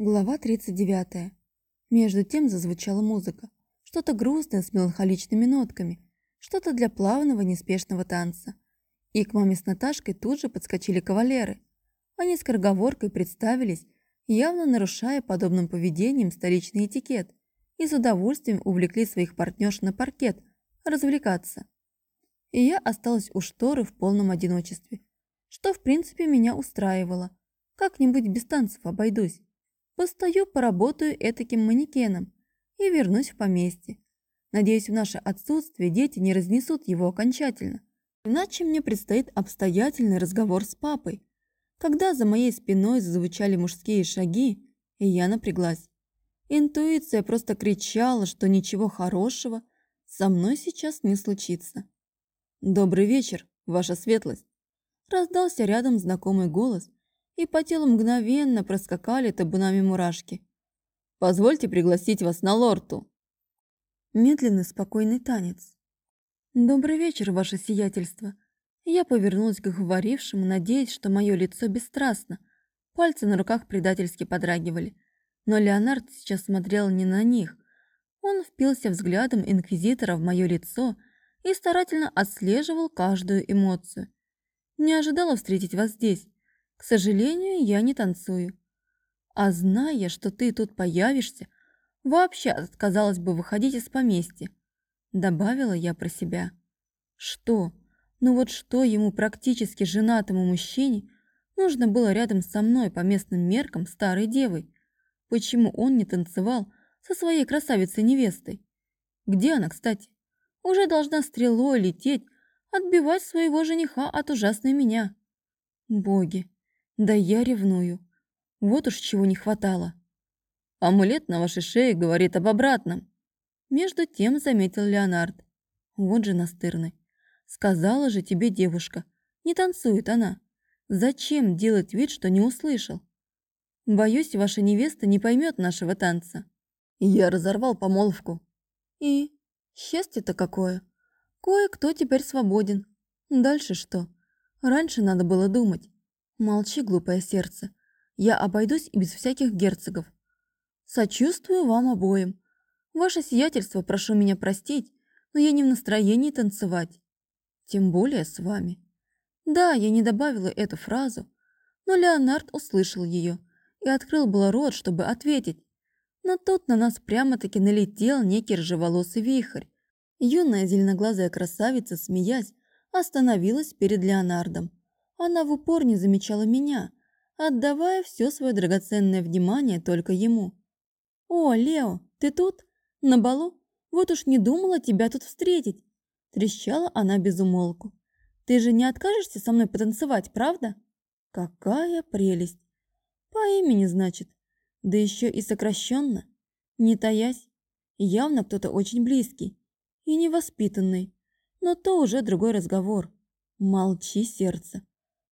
Глава 39. Между тем зазвучала музыка. Что-то грустное с меланхоличными нотками, что-то для плавного неспешного танца. И к маме с Наташкой тут же подскочили кавалеры. Они с скороговоркой представились, явно нарушая подобным поведением столичный этикет, и с удовольствием увлекли своих партнерш на паркет развлекаться. И я осталась у шторы в полном одиночестве, что в принципе меня устраивало. Как-нибудь без танцев обойдусь. Постою, поработаю этаким манекеном и вернусь в поместье. Надеюсь, в наше отсутствие дети не разнесут его окончательно. Иначе мне предстоит обстоятельный разговор с папой. Когда за моей спиной зазвучали мужские шаги, и я напряглась. Интуиция просто кричала, что ничего хорошего со мной сейчас не случится. «Добрый вечер, ваша светлость!» Раздался рядом знакомый голос, и по телу мгновенно проскакали табунами мурашки. «Позвольте пригласить вас на лорту». Медленный спокойный танец. «Добрый вечер, ваше сиятельство». Я повернулась к говорившему, надеясь, что мое лицо бесстрастно. Пальцы на руках предательски подрагивали. Но Леонард сейчас смотрел не на них. Он впился взглядом инквизитора в мое лицо и старательно отслеживал каждую эмоцию. «Не ожидала встретить вас здесь. К сожалению, я не танцую. А зная, что ты тут появишься, вообще отказалась бы выходить из поместья. Добавила я про себя. Что? Ну вот что ему практически женатому мужчине нужно было рядом со мной по местным меркам старой девой? Почему он не танцевал со своей красавицей-невестой? Где она, кстати? Уже должна стрелой лететь, отбивать своего жениха от ужасной меня. Боги, да я ревную. Вот уж чего не хватало. Амулет на вашей шее говорит об обратном. Между тем заметил Леонард. Вот же настырный. Сказала же тебе девушка. Не танцует она. Зачем делать вид, что не услышал? Боюсь, ваша невеста не поймет нашего танца. Я разорвал помолвку. И счастье-то какое. Кое-кто теперь свободен. Дальше что? Раньше надо было думать. Молчи, глупое сердце. Я обойдусь и без всяких герцогов. Сочувствую вам обоим. Ваше сиятельство, прошу меня простить, но я не в настроении танцевать. Тем более с вами. Да, я не добавила эту фразу, но Леонард услышал ее и открыл было рот, чтобы ответить. Но тут на нас прямо-таки налетел некий ржеволосый вихрь. Юная зеленоглазая красавица, смеясь, остановилась перед Леонардом. Она в упор не замечала меня, отдавая все свое драгоценное внимание только ему. «О, Лео, ты тут? На балу? Вот уж не думала тебя тут встретить!» Трещала она без умолку. «Ты же не откажешься со мной потанцевать, правда?» «Какая прелесть!» «По имени, значит. Да еще и сокращенно. Не таясь. Явно кто-то очень близкий и невоспитанный. Но то уже другой разговор. Молчи, сердце.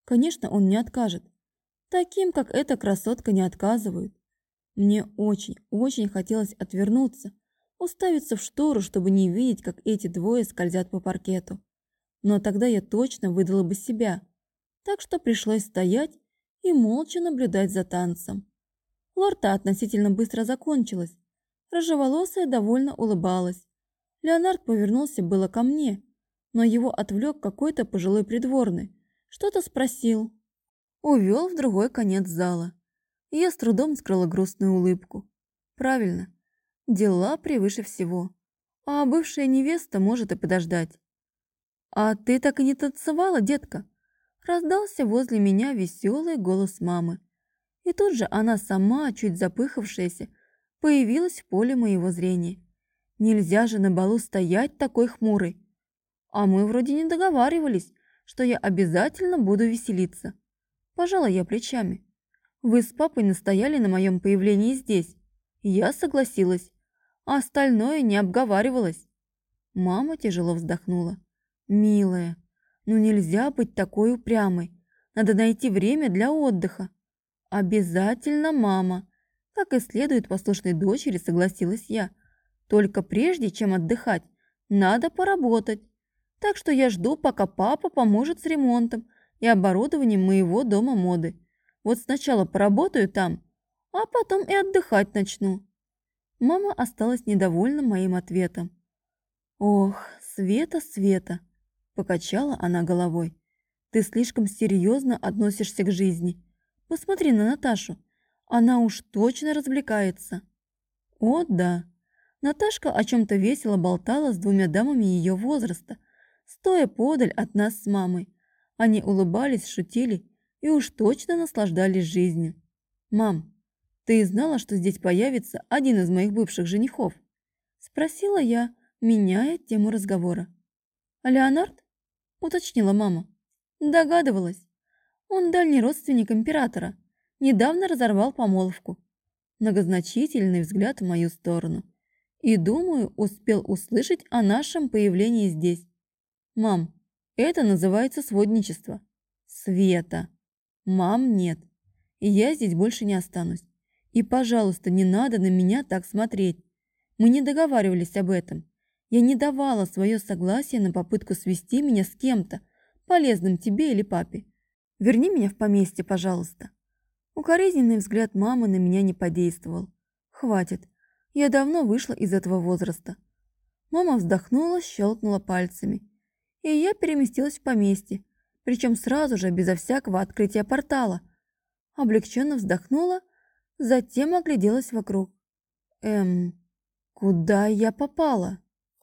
Конечно, он не откажет. Таким, как эта красотка, не отказывают. Мне очень, очень хотелось отвернуться, уставиться в штору, чтобы не видеть, как эти двое скользят по паркету. Но тогда я точно выдала бы себя. Так что пришлось стоять и молча наблюдать за танцем. Лорта относительно быстро закончилась. Рыжеволосая довольно улыбалась. Леонард повернулся было ко мне, но его отвлек какой-то пожилой придворный, что-то спросил. Увел в другой конец зала. Я с трудом скрыла грустную улыбку. Правильно, дела превыше всего. А бывшая невеста может и подождать. «А ты так и не танцевала, детка?» Раздался возле меня веселый голос мамы. И тут же она сама, чуть запыхавшаяся, появилась в поле моего зрения. Нельзя же на балу стоять такой хмурой. А мы вроде не договаривались, что я обязательно буду веселиться. Пожала я плечами. Вы с папой настояли на моем появлении здесь. Я согласилась, а остальное не обговаривалось. Мама тяжело вздохнула. «Милая, ну нельзя быть такой упрямой. Надо найти время для отдыха». «Обязательно, мама!» Как и следует послушной дочери, согласилась я. «Только прежде, чем отдыхать, надо поработать. Так что я жду, пока папа поможет с ремонтом и оборудованием моего дома моды. Вот сначала поработаю там, а потом и отдыхать начну. Мама осталась недовольна моим ответом. «Ох, Света, Света!» – покачала она головой. «Ты слишком серьезно относишься к жизни. Посмотри на Наташу. Она уж точно развлекается». «О, да!» Наташка о чем-то весело болтала с двумя дамами ее возраста, стоя подаль от нас с мамой. Они улыбались, шутили и уж точно наслаждались жизнью. «Мам, ты знала, что здесь появится один из моих бывших женихов?» Спросила я, меняя тему разговора. «Леонард?» – уточнила мама. Догадывалась. Он дальний родственник императора. Недавно разорвал помолвку. Многозначительный взгляд в мою сторону. И, думаю, успел услышать о нашем появлении здесь. «Мам, это называется сводничество». «Света». «Мам, нет. И я здесь больше не останусь. И, пожалуйста, не надо на меня так смотреть. Мы не договаривались об этом. Я не давала свое согласие на попытку свести меня с кем-то, полезным тебе или папе. Верни меня в поместье, пожалуйста». Укоризненный взгляд мамы на меня не подействовал. «Хватит. Я давно вышла из этого возраста». Мама вздохнула, щелкнула пальцами и я переместилась в поместье, причем сразу же, безо всякого открытия портала. Облегченно вздохнула, затем огляделась вокруг. Эм, куда я попала?